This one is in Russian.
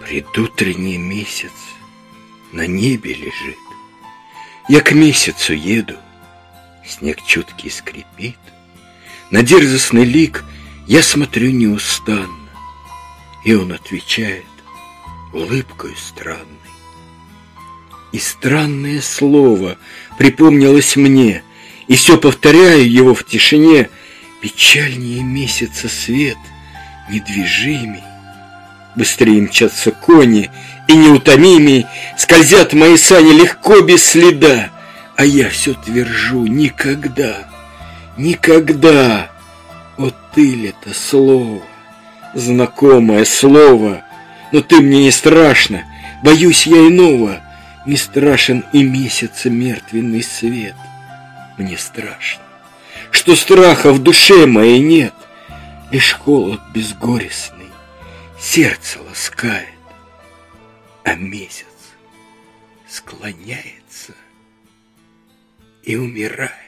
Предутренний месяц на небе лежит. Я к месяцу еду, снег чуткий скрипит. На дерзостный лик я смотрю неустанно, И он отвечает улыбкой странной. И странное слово припомнилось мне, И все повторяю его в тишине, Печальнее месяца свет, недвижимый. Быстрее мчатся кони, и неутомимей Скользят мои сани легко, без следа, А я все твержу никогда, никогда. Вот ты ли это слово, знакомое слово, Но ты мне не страшно, боюсь я иного, Не страшен и месяца мертвенный свет. Мне страшно, что страха в душе моей нет, Лишь холод безгорестный сердце ласкает, А месяц склоняется и умирает.